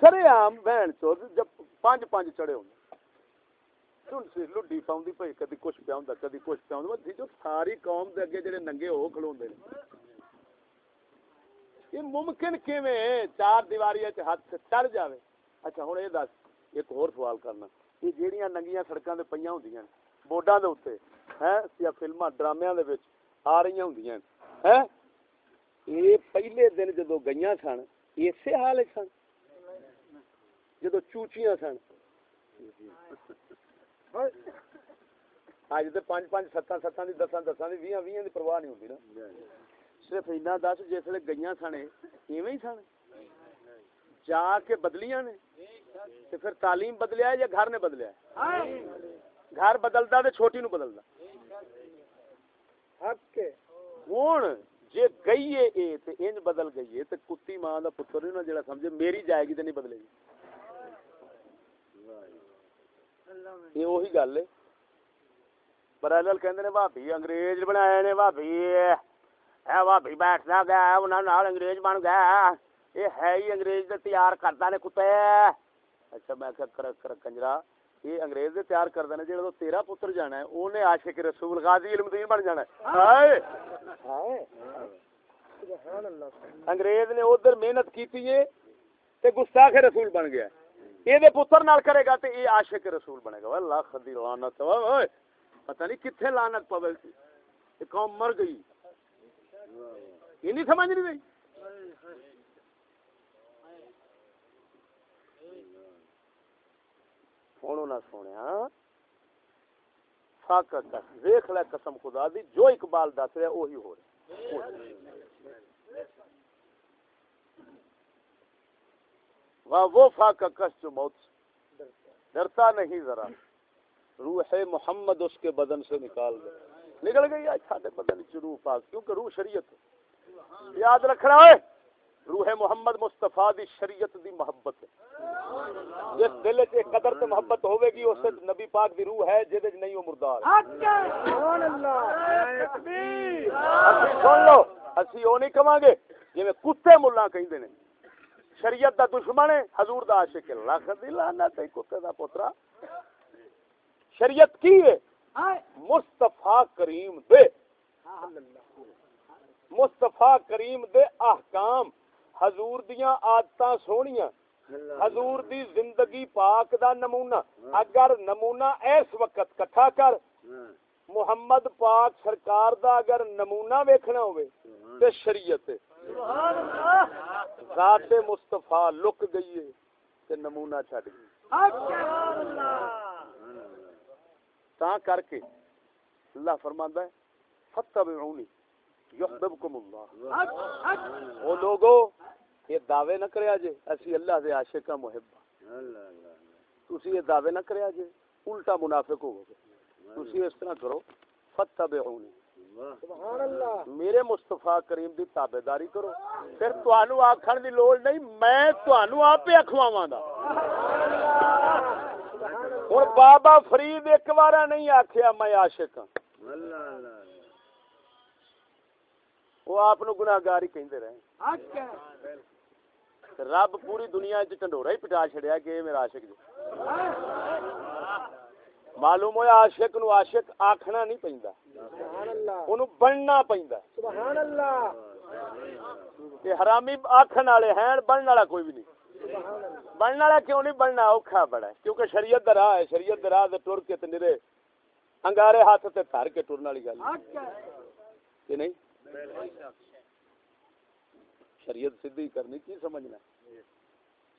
سرے عام بہن چود جب پانچ پانچ چڑے ہوں چون سی، لڈی پاوندی پئی، کدی کچھ پیاوندا کدی کچھ پیاوندا جو ساری قوم دے اگے جڑے ننگے ہو کھلوندے نے۔ ਜੀ ਜੋ ਸਾਰੀ ਕੌਮ ਦੇ ਅੱਗੇ ਜਿਹੜੇ ਨੰਗੇ ਹੋ ਖਲੋਂਦੇ ਨੇ ਇਹ ਮੁਮਕਿਨ ਕਿਵੇਂ ਚਾਰ ਦੀਵਾਰੀਆਂ 'ਚ ਹੱਥ ਚੜ ਜਾਵੇ ਅੱਛਾ ਹੁਣ ਇਹ ਦੱਸ ਇੱਕ ਹੋਰ ਸਵਾਲ ਕਰਨਾ ਇਹ ਜਿਹੜੀਆਂ ਨੰਗੀਆਂ ਸੜਕਾਂ ਤੇ ਪਈਆਂ ਹੁੰਦੀਆਂ ਨੇ ਬੋਰਡਾਂ ਦੇ ਉੱਤੇ ਹੈ ਜਾਂ ਫਿਲਮਾਂ ਡਰਾਮਿਆਂ ਦੇ ਵਿੱਚ ਆ ਰਹੀਆਂ ਹੁੰਦੀਆਂ ਹੈ ਇਹ ਪਹਿਲੇ ਦਿਨ ਜਦੋਂ ਗਈਆਂ ਸਨ ਇਸੇ ਹਾਲ ਵਿੱਚ ਸਨ ਜਦੋਂ ਚੂਚੀਆਂ ਸਨ ਅੱਜ ਤੇ ਪੰਜ صرف اینا دس جسے گئی سنے ایویں سن جا کے بدلیاں نے تے پھر تعلیم بدلیا یا گھر نے بدلیا گھر بدلدا تے چھوٹی نو بدلدا حق ہن گئی ہے بدل گئی ہے کتی ماں کا پتر نہ جڑا سمجھے میری جائے گی تے نہیں بدلے گی یہ وہی گل ہے پر اللہ بھابی انگریز بنایا نے بھابی ਇਹ ਉਹੀ ਗੱਲ ਏ ਬਰਾਦਲ ਕਹਿੰਦੇ ਨੇ ਭਾਬੀ ਅੰਗਰੇਜ਼ ਬਣਾਏ ਨੇ ਭਾਬੀ ਇਹ ਭਾਬੀ ਬੈਠਦਾ ਗਿਆ ਉਹਨਾਂ ਨਾਲ ਅੰਗਰੇਜ਼ ਬਣ ਗਿਆ ਇਹ ਹੈ ਹੀ ਅੰਗਰੇਜ਼ ਦੇ ਤਿਆਰ ਕਰਦਾ ਨੇ ਕੁੱਤੇ ਅੱਛਾ ਮੈਂ ਕਿਹਾ ਕਰ ਕਰ ਕੰਜਰਾ ਇਹ ਅੰਗਰੇਜ਼ ਦੇ ਤਿਆਰ ਕਰਦਾ ਨੇ ਜਿਹੜਾ ਤੇਰਾ ਪੁੱਤਰ ਜਾਣਾ ਹੈ ਉਹਨੇ ਆਸ਼ਿਕ ਰਸੂਲ ਗਾਜ਼ੀ ਇਲਮਦੀਨ ਬਣ ਜਾਣਾ ਹੈ ਹਾਏ ਹਾਏ ਅੰਗਰੇਜ਼ ਨੇ ਉਧਰ ਮਿਹਨਤ ਕੀਤੀ ਏ ਤੇ ਗੁਸਤਾਖ ਰਸੂਲ ਬਣ ਗਿਆ ਇਹਦੇ ਪੁੱਤਰ ਨਾਲ ਕਰੇਗਾ ਤੇ ਇਹ ਆਸ਼ਿਕ ਰਸੂਲ ਬਣੇਗਾ ਵਾ ਲੱਖ ਦੀ ਲਾਨਤ ਓਏ ਓਏ ਪਤਾ ਨਹੀਂ ਕਿੱਥੇ ਲਾਨਤ ਪਵੇ ਇਹ ਕੌਮ ਮਰ ਗਈ یہ نہیں سمجھ نہیں رہی۔ سونے ہاں؟ قسم خدا دی، جو اقبال دس رہا وہی ہو رہا وہ فاقہ کش جو موت ڈرتا نہیں ذرا۔ روح محمد اس کے بدن سے نکال دے۔ نکل گئی آج سارے بدن چ روح پاک کیونکہ روح شریعت ہے۔ یاد رکھنا ہے، روح محمد مصطفیٰ دی شریعت دی محبت ہے۔ جس دل چ قدر تے محبت ہوے گی، اس نبی پاک دی روح ہے جے نہیں، وہ مردار سبحان اللہ اسی سن لو، اسی او نہیں کواں گے جویں کتے ملا کہندے نے۔ شریعت دا دشمن ہے، حضور دا عاشق ہے۔ لاکھ دی لعنت ہے، کتے دا پوترا۔ شریعت کی ہے؟ مصطفیٰ کریم دے۔ مصطفیٰ کریم دے احکام۔ حضور دیاں عادتاں سونیاں۔ حضور دی زندگی پاک دا نمونہ۔ اگر نمونہ اس وقت کٹھا کر محمد پاک سرکار دا اگر نمونہ ویکھنا ہوئے تے شریعت ذات مصطفیٰ لک گئی ہے تے نمونہ چھڈ گئی۔ تا کر کے اللہ فرماندا ہے فتبعونی یحببکم اللہ او لوگو یہ دعوے نہ کریا جے اسی اللہ دے عاشق محب۔ تسی یہ دعوے نہ کریا جے الٹا منافق ہو گے تسی اس طرح کرو فتبعونی سبحان اللہ۔ میرے مصطفیٰ کریم دی تابعداری کرو۔ پھر تانوں آکھن دی لوڑ نہیں میں تانوں آپ ہی اکھواواں ہن بابا فرید ایک بار نہیں آکھیا میں عاشق ہاں۔ وہ آپ نو گناہگار ہی کہندے رہے۔ رب پوری دنیا ٹنڈورا ہی پٹا چھڑیا کہ یہ میرا عاشق جی۔ معلوم ہویا عاشق نو عاشق آکھنا نہیں پیندا۔ اونوں بننا پیندا۔ سبحان اللہ حرامی آکھن والے ہیں بننے والا کوئی بھی نہیں۔ بننے والا کیوں نہیں بننا؟ اوکھا بڑا ہے۔ کیونکہ شریعت دا راہ ہے، شریعت دا راہ تے ٹر کے تے نرے انگارے ہاتھ تے دھر کے ٹرن والی گل ہے۔ نہیں؟ شریعت سیدھی کرنی، کی سمجھنا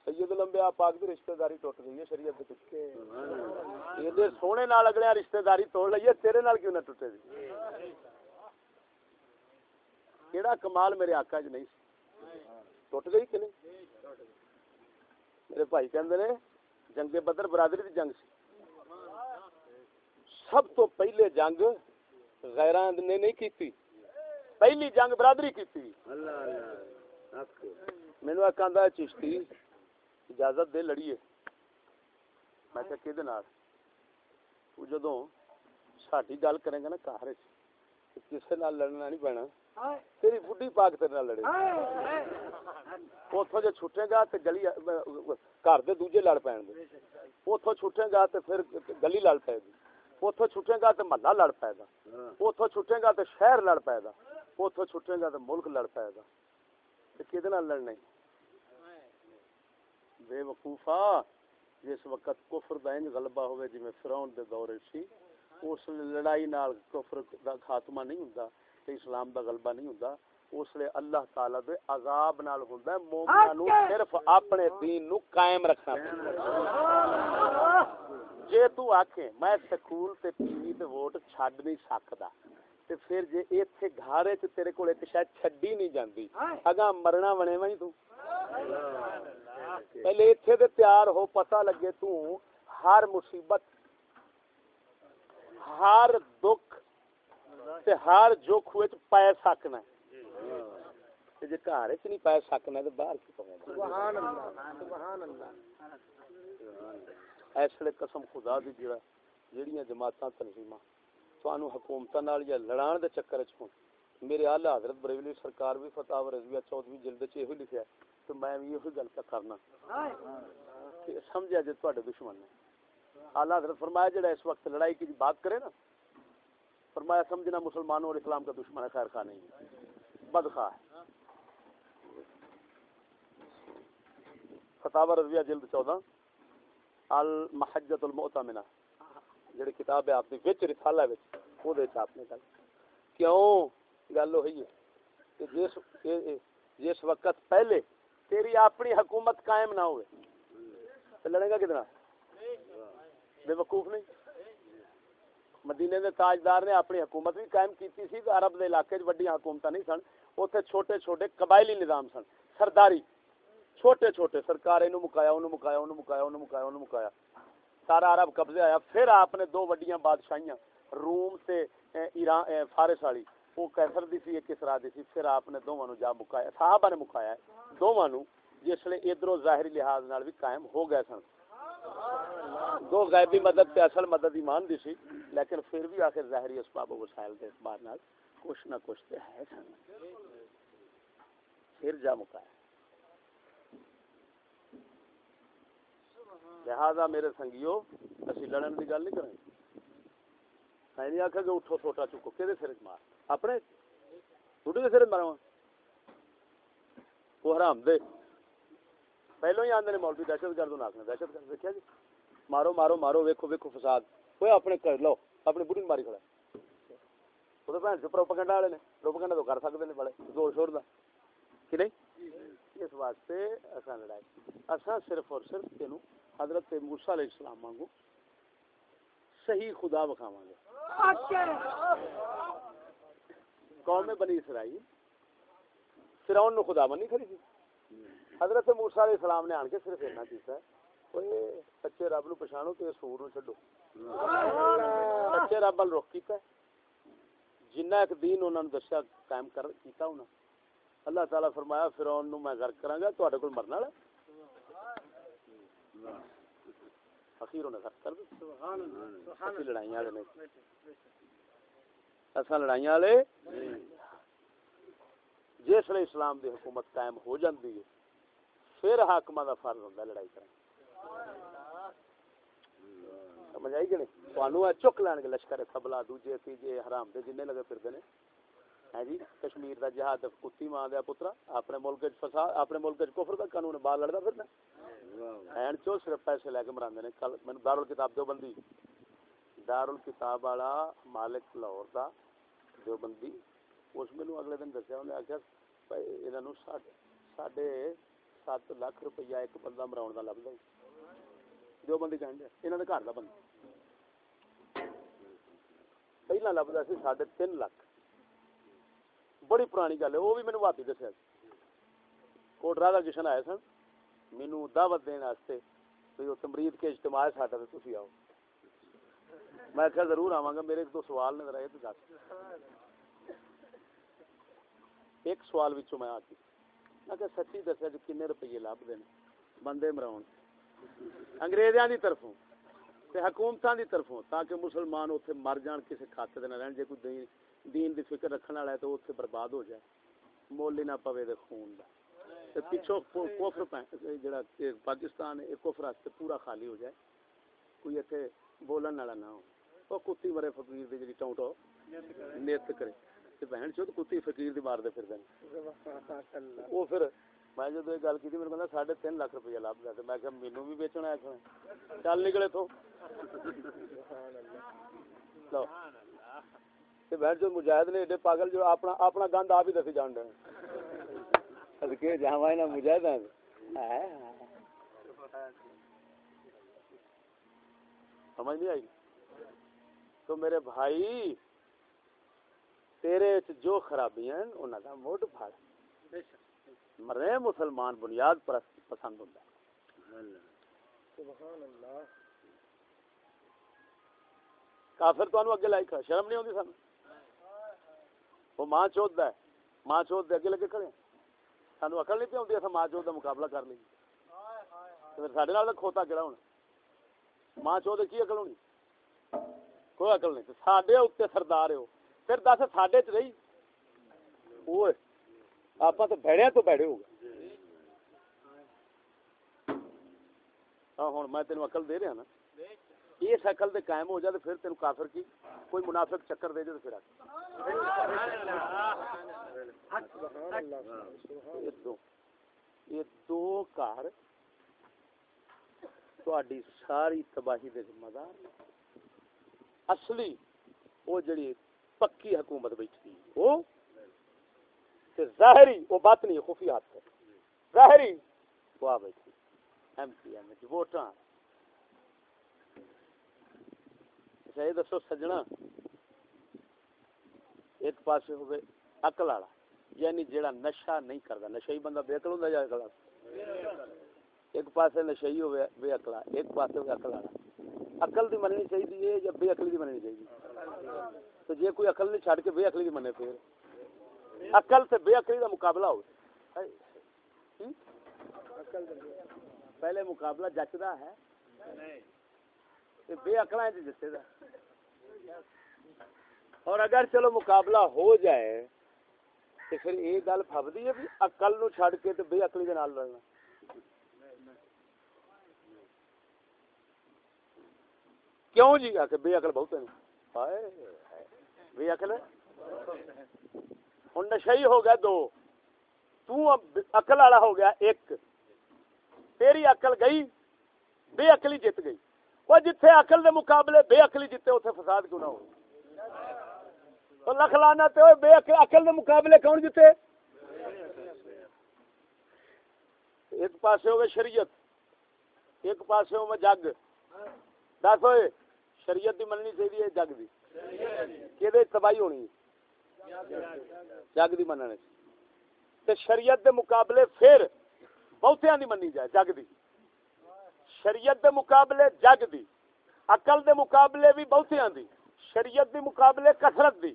سید الانبیاء پاک دی رشتہ داری ٹوٹ گئی ہے شریعت دے پچھے یہ دے سونے نال اگلے رشتہ داری توڑ لئی ہے، تیرے نال کیوں نہ ٹوٹے دی؟ کیڑا کمال میرے آقا چ نہیں ٹوٹ گئی کہ نہیں؟ میرے بھائی کہندے نے جنگ بدر برادری دی جنگ سی۔ سب تو پہلے جنگ غیراں نے نہیں کیتی۔ پہلی جنگ برادری کیتی۔ مینوں ایک آندا ہے چشتی اجازت دے لڑیے۔ میں کہ کدے نال؟ جدوں ساڈی گل کریں گا نا تے کسے نال لڑنا نہیں پینا تیری بڈھی پاک تیرے نال لڑے اوتھوں جے چھٹے گا تے گلی گھر دے دوجے لڑ پین دے اوتھوں چھٹے گا تے پھر گلی لڑ پے گی اوتھوں چھٹے گا تے محلہ لڑ پے گا اوتھوں چھٹے گا تے شہر لڑ پے گا اوتھوں چھٹے گا تے ملک لڑ پے گا تے کدے نال لڑنا بے وقوفا جس وقت کفر دا انج غلبہ ہوئے جویں فرعون دے دور سی اس لڑائی نال کفر دا خاتمہ نہیں ہوندا تے اسلام دا غلبہ نہیں ہوندا اس لیے اللہ تعالی دے عذاب نال ہوندا ہے مومناں نو صرف اپنے دین نو قائم رکھنا پیندا جے تو آکھے میں سکول تے ٹی وی تے ووٹ چھڈ نہیں سکدا تے پھر جے ایتھے گھر وچ تیرے کول ایک شاید چھڈی نہیں جاندی اگاں مرنا بنے ویں تو۔ پہلے ایتھے تے تیار ہو پتہ لگے تو ہر مصیبت ہر دکھ تے ہر جوکھ وچ پے سکنا ہے۔ تے جے گھر وچ نہیں پے سکنا تے باہر کی پے سبحان اللہ سبحان اللہ۔ ایسے قسم خدا دی جڑا جڑیاں جماعتاں تنظیماں تانوں حکومتاں نال یا لڑان دے چکر وچ ہون میرے اعلی حضرت بریلوی سرکار بھی فتح رضویہ چودھویں جلد چ ایہی لکھیا ہے تو میں بھی یہی گل پہ کرنا۔ کہ سمجھا جے تواڈے دشمن نے۔ اعلی حضرت فرمایا جڑا اس وقت لڑائی کی بات کرے نا فرمایا سمجھنا مسلمانوں اور اسلام کا دشمن ہے، خیر خواہ نہیں ہے۔ بدخواہ ہے۔ فتح رضویہ جلد چودہ۔ المحجت المؤتمنہ۔ جڑی کتاب ہے آپ نے وچ رسالہ وچ او دے آپ نے گل کیوں؟ گل ہوئی ہے کہ جس جس وقت پہلے تیری اپنی حکومت قائم نہ ہوئے تو لڑے گا کتنا؟ بے وقوف نہیں۔ مدینے دے تاجدار نے اپنی حکومت بھی قائم کیتی سی تے عرب دے علاقے 'ਚ وڈیاں حکومتاں نہیں سن، اوتھے چھوٹے چھوٹے قبائلی نظام سن۔ سرداری، چھوٹے چھوٹے، سرکار اینو مکایا انہوں مکایا انہوں مکایا انہوں مکایا انہوں مکایا۔ سارا عرب قبضے آیا۔ پھر آپ نے دو وڈیاں بادشاہیاں، روم تے ایران فارس والی، وہ کیسر دی سی، ایک کسرا دی سی۔ پھر آپ نے دوواں نو جا مکایا، صحابہ نے مکایا۔ دوواں نو جس لے ادھروں ظاہری لحاظ نال بھی قائم ہو گئے سن۔ دو غیبی مدد تے اصل مدد ایمان دی سی، لیکن پھر بھی آخر ظاہری اسباب و وسائل دے اعتبار نال کچھ نہ کچھ تے ہے سن۔ پھر جا مکایا لہذا میرے سنگیو، اسی لڑن دی گل نہیں کریں میں نہیں آخا کہ اٹھو سوٹا چکو کہ سر مار؟ اپنے؟ ٹوٹے کے سر مارو وہ حرام، دے۔ پہلو ہی آدھے مولوی دہشت گرد ناکنے دہشت گرد دیکھا جی؟ مارو مارو مارو ویکو ویکو فساد وہ اپنے کر لو اپنی بڑھی ماری کھڑا وہ تو بھن پروپگنڈا والے نے پروپگنڈا تو کر سکتے ہیں بڑے زور شور دا کہ نہیں اس واسطے اصا لڑائی اصا صرف اور صرف تینوں حضرت موسیٰ علیہ السلام مانگو صحیح خدا بکھاواں گے قوم بنی اسرائیل فرعون نو خدا بنی کھڑی تھی حضرت موسیٰ علیہ السلام نے آن کے صرف اتنا کیتا ہے سچے رب نو پہچانو تے سور نو چھڈو سچے رب ال رخ کیتا ہے جنہ ایک دین انہاں نو دسیا قائم کر کیتا انہاں اللہ تعالی فرمایا فرعون نو میں غرق کراں گا تواڈے کول مرن والا اخیر نے غرق کر دتا سبحان اللہ سبحان لڑائیاں والے نے اساں لڑائیاں والے جس اسلام دی حکومت قائم ہو جاندی ہے پھر حاکماں دا فرض ہوندا لڑائی کرنا سمجھ آئی کہ نہیں؟ تانوں چک لین گے لشکر سبلا دوجے تیجے حرام دے جننے لگے پھردے نے۔ ہے جی کشمیر دا جہاد کتی ماں دیا پترا اپنے ملک وچ فساد اپنے ملک وچ کفر دا قانون ہے، باہر لڑدا پھرنا این چو صرف پیسے لے کے مراندے نے۔ کل میں دارالکتاب دیوبندی دارالکتاب والا مالک لاہور دا دیوبندی اس مینوں اگلے دن دسیا انہیں آخیا بھائی انہاں نوں ساڈے ساڈے سات لاکھ روپیہ ایک بندہ مراؤن دا لبدا دیوبندی کہن دیا انہاں دے گھر دا بندہ پہلا لبدا سی ساڑھے تین لاکھ بڑی پرانی گل ہے وہ بھی مینوں واپی دسیا کوٹ رادا کشن آئے سن مینوں دعوت دین واسطے بھی وہ تمرید کے اجتماع ہے ساڈا تے تسی آؤ میں کہا ضرور آواں گا میرے ایک دو سوال نے ذرا یہ تو دس ایک سوال وچوں میں آتی میں کہ سچی دسیا جو کنے روپیے لبدے نے بندے مراؤن انگریزاں دی طرفوں تے حکومتاں دی طرفوں تاکہ مسلمان اوتھے مر جان کسے کھاتے دے نہ رہن۔ جے کوئی دین دین دی فکر رکھن والا ہے تو اوتھے برباد ہو جائے۔ مول ہی نہ پوے دے خون دا۔ تے پیچھوں کو- کفر جڑا پاکستان ہے کفر واسطے پورا خالی ہو جائے۔ کوئی ایتھے بولن والا نہ ہو۔ او کتی مرے فقیر دی جڑی ٹونٹو نیت کرے۔ تے بہن کتی فقیر دی مار دے پھردے نے وہ پھر میں جدو یہ گل کی میرے کہنا ساڑھے تین لاکھ روپیہ لب گیا میں کہ مینو بھی بیچنا ہے چل نکلے تو لو تے بیٹھ جو مجاہد نے ایڈے پاگل جو اپنا اپنا گند آپ ہی دسی جان دے صدقے جاواں نہ مجاہد ہیں سمجھ نہیں آئی تو میرے بھائی تیرے جو خرابیاں ہیں انہاں دا موڈ پھاڑ مرے مسلمان بنیاد پرست پسند ہے سبحان اللہ۔ کافر تو اگے لائی کھڑا شرم نہیں ہوندی سن وہ ماں چوت دا ہے ماں چوت دے اگے لگے کھڑے۔ سانو عقل نہیں پی ہوندی اساں ماں چوت دا مقابلہ کر لئی۔ تے پھر ساڈے نال تا کھوتا کیڑا ہونا؟ ماں چوت کی عقل ہونی؟ کوئی عقل نہیں تے ساڈے اوتے سردار ہو پھر دس ساڈے چ رہی؟ اوئے۔ آپاں تے بھڑیاں تو بھڑے ہو گئے ہاں ہن میں تینوں عقل دے رہا نا اس عقل دے قائم ہو جائے تو پھر تینوں کافر کی کوئی منافق چکر دے جائے تو پھر آ یہ دو یہ دو تہاڈی ساری تباہی دے ذمہ دار اصلی وہ جڑی پکی حکومت بیٹھی وہ تے ظاہری وہ بات نہیں خفیہ ہاتھ ہے ظاہری۔ وہ آ بیٹھی ایم پی ایم ووٹاں۔ اچھا یہ دسو سجنا۔ ایک پاسے ہوئے عقل والا یعنی جیڑا نشہ نہیں کردا۔ نشہ ہی بندہ بے عقل ہوندا یا عقل والا؟ ایک پاسے نشئی ہوئے بے اکلا ایک پاسے ہوئے اکل والا۔ اکل دی مننی چاہیے یا بے اکلی دی مننی چاہیے تو جے کوئی اکل نہیں چھڑ کے بے اکلی دی منے پھر۔ اکل تے بے اکلی دا مقابلہ ہو پہلے مقابلہ جچدا ہے۔ تے بے اکلاں چ جتے دا اور اگر چلو مقابلہ ہو جائے تو پھر یہ گل فبدی ہے بھی اکل نو چھڑ کے تے بے اکلی دے نال لڑنا کیوں جی؟ آ کے بے اکل بہت ہیں۔ ہائے ہائے، بے اکل ہن نشئی ہو گیا دو۔ تو اب والا ہو گیا ایک۔ تیری عقل گئی، بے عقلی جت گئی۔ وہ جتھے عقل دے مقابلے بے عقلی جتے اتنے فساد کیوں نہ ہو؟ تو لکھ لانا تے بے عقل عقل دے مقابلے کون جتے ایک پاسے ہوئے شریعت، ایک پاسے ہوئے جگ۔ دس ہوئے، شریعت دی مننی چاہیے جگ دی۔ کہ تباہی ہونی ہے؟ جگ دی مننے تے شریعت دے مقابلے پھر بہتیاں دی مننی جائے، جگ دی۔ شریعت دے مقابلے جگ دی، عقل دے مقابلے بھی بہتیاں دی۔ شریعت دے مقابلے کثرت دی،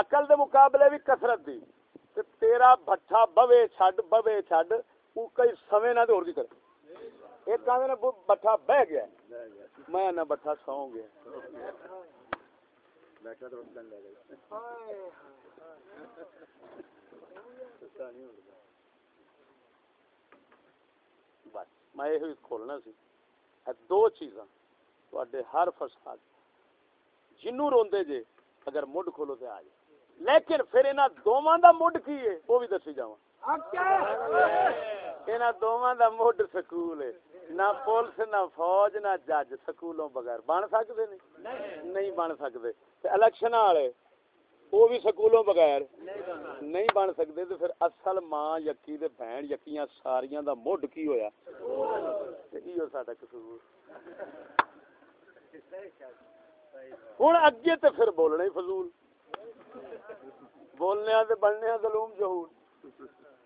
عقل دے مقابلے بھی کثرت دی۔ تے تیرا بھٹا بوے چھڈ بوے چھڈ، او کئی سمے نہ تے ہور کی کرے ایک کہندے نے بٹھا بہ گیا۔ میں نہ بٹھا سو گیا۔ بیٹھا تو اٹھن لے گا بس میں یہ کھولنا سی۔ دو چیزاں تواڈے ہر فساد جنوں روندے جے اگر مڈ کھولو تے آ جائے۔ لیکن پھر انہاں دوواں دا مڈ کی ہے؟ وہ بھی دسی جاواں۔ انہاں دوواں دا مڈ سکول ہے۔ نہ پولیس، نہ فوج، نہ جج، سکولوں بغیر بن سکدے نہیں؟ بن سکدے تے الیکشن والے، وہ بھی سکولوں بغیر نہیں بن سکتے تو پھر اصل ماں یکی تے بہن یکیاں ساریاں دا مڈ کی ہویا؟ تے ایو ساڈا قصور۔ ہن اگے تے پھر بولنا ہی فضول۔ بولنے تے بننے ظلم جہود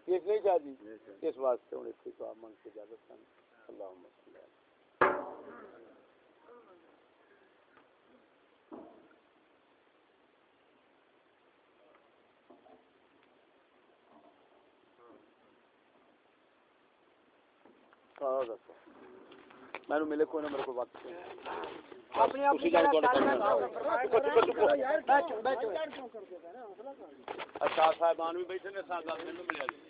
اس نہیں چاہ جی اس واسطے ہن اس کو منگ کے اجازت سن اللہم صلی اللہ آہ دسو مینوں ملے کوئی نہ میرے کو وقت اپنی اپنی اچھا صاحبان بھی بیٹھے نے ساتھ مینوں ملیا